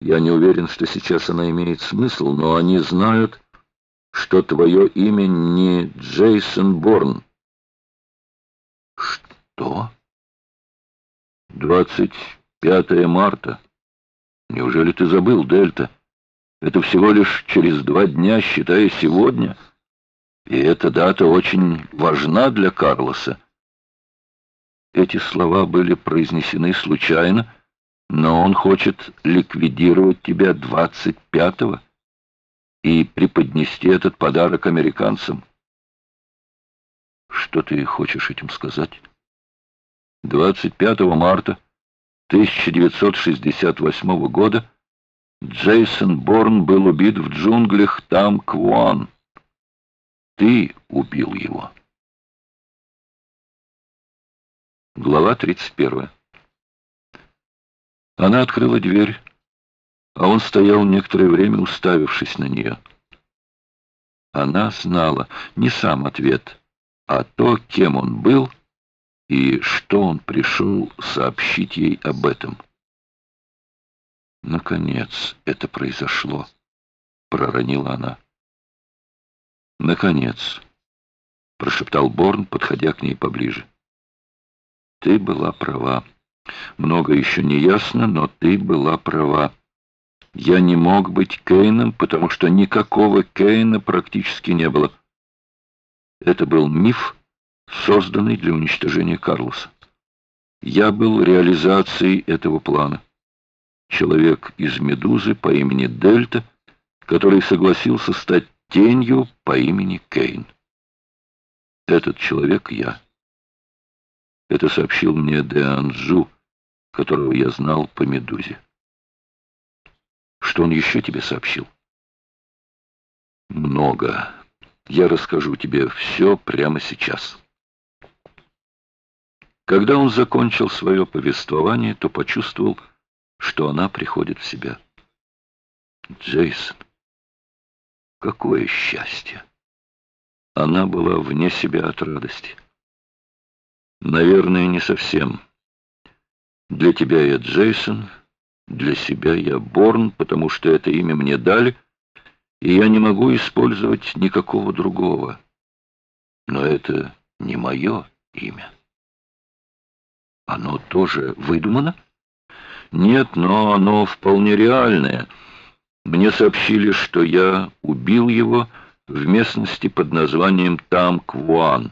Я не уверен, что сейчас она имеет смысл, но они знают, что твое имя не Джейсон Борн. Что? 25 марта. Неужели ты забыл, Дельта? Это всего лишь через два дня, считая сегодня. И эта дата очень важна для Карлоса. Эти слова были произнесены случайно, но он хочет ликвидировать тебя 25-го и преподнести этот подарок американцам. Что ты хочешь этим сказать? 25 марта 1968 года Джейсон Борн был убит в джунглях Там-Квуан. Ты убил его. Глава 31. Она открыла дверь, а он стоял некоторое время, уставившись на нее. Она знала не сам ответ, а то, кем он был и что он пришел сообщить ей об этом. «Наконец это произошло», — проронила она. «Наконец», — прошептал Борн, подходя к ней поближе. «Ты была права». Много еще не ясно, но ты была права. Я не мог быть Кейном, потому что никакого Кейна практически не было. Это был миф, созданный для уничтожения Карлоса. Я был реализацией этого плана. Человек из «Медузы» по имени Дельта, который согласился стать тенью по имени Кейн. Этот человек я. Это сообщил мне Де Анжу, которого я знал по «Медузе». Что он еще тебе сообщил? Много. Я расскажу тебе все прямо сейчас. Когда он закончил свое повествование, то почувствовал, что она приходит в себя. Джейсон, какое счастье! Она была вне себя от радости. Наверное, не совсем. Для тебя я Джейсон, для себя я Борн, потому что это имя мне дали, и я не могу использовать никакого другого. Но это не мое имя. Оно тоже выдумано? Нет, но оно вполне реальное. Мне сообщили, что я убил его в местности под названием Там-Квуан.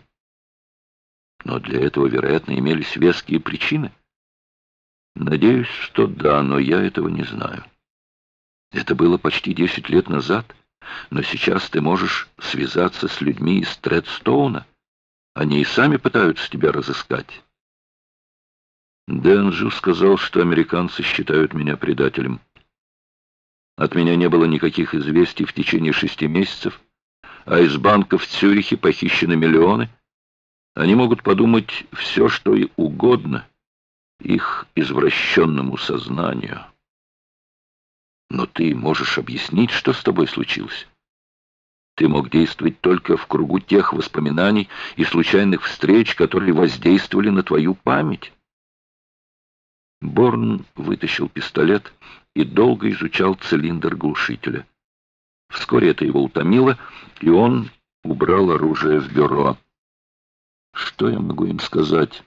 Но для этого, вероятно, имелись веские причины. Надеюсь, что да, но я этого не знаю. Это было почти десять лет назад, но сейчас ты можешь связаться с людьми из Тредстоуна. Они и сами пытаются тебя разыскать. Денджу сказал, что американцы считают меня предателем. От меня не было никаких известий в течение шести месяцев, а из банка в Цюрихе похищены миллионы. Они могут подумать все, что и угодно — их извращенному сознанию. Но ты можешь объяснить, что с тобой случилось? Ты мог действовать только в кругу тех воспоминаний и случайных встреч, которые воздействовали на твою память. Борн вытащил пистолет и долго изучал цилиндр глушителя. Вскоре это его утомило, и он убрал оружие в бюро. Что я могу им сказать?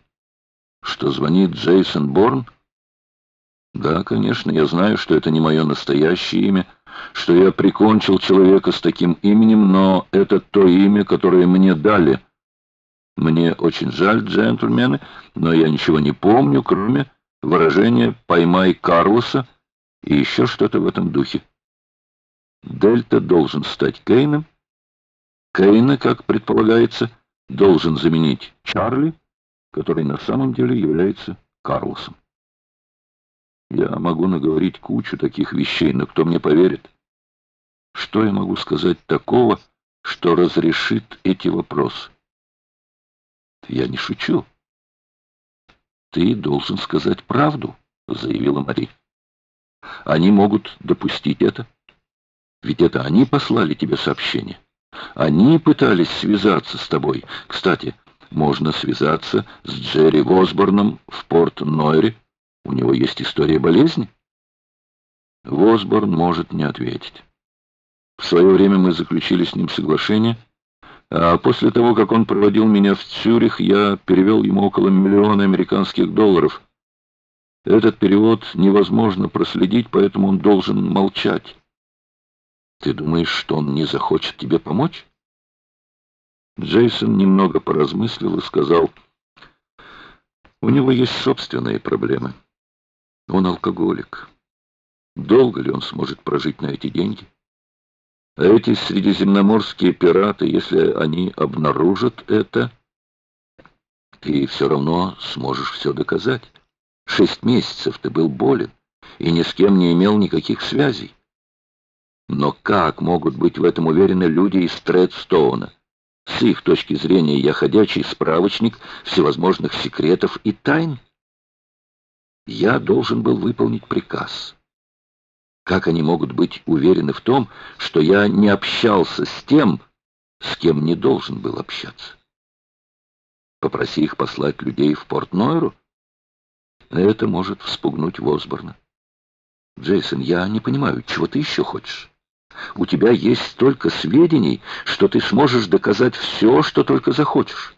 Что звонит Джейсон Борн? Да, конечно, я знаю, что это не мое настоящее имя, что я прикончил человека с таким именем, но это то имя, которое мне дали. Мне очень жаль, джентльмены, но я ничего не помню, кроме выражения «поймай Карлоса» и еще что-то в этом духе. Дельта должен стать Кейном. Кейна, как предполагается, должен заменить Чарли, который на самом деле является Карлосом. Я могу наговорить кучу таких вещей, но кто мне поверит? Что я могу сказать такого, что разрешит эти вопросы? Я не шучу. Ты должен сказать правду, заявила Мари. Они могут допустить это. Ведь это они послали тебе сообщение. Они пытались связаться с тобой. Кстати, можно связаться с Джерри Восборном в Порт-Нойре. У него есть история болезни. Восборн может не ответить. В свое время мы заключили с ним соглашение, а после того, как он проводил меня в Цюрих, я перевел ему около миллиона американских долларов. Этот перевод невозможно проследить, поэтому он должен молчать. Ты думаешь, что он не захочет тебе помочь? Джейсон немного поразмыслил и сказал, у него есть собственные проблемы. Он алкоголик. Долго ли он сможет прожить на эти деньги? А эти средиземноморские пираты, если они обнаружат это, ты все равно сможешь все доказать. Шесть месяцев ты был болен и ни с кем не имел никаких связей. Но как могут быть в этом уверены люди из Тредстоуна? С их точки зрения я ходячий справочник всевозможных секретов и тайн. Я должен был выполнить приказ. Как они могут быть уверены в том, что я не общался с тем, с кем не должен был общаться? Попроси их послать людей в Порт-Нойру. Это может вспугнуть Восборна. Джейсон, я не понимаю, чего ты еще хочешь? У тебя есть столько сведений, что ты сможешь доказать все, что только захочешь.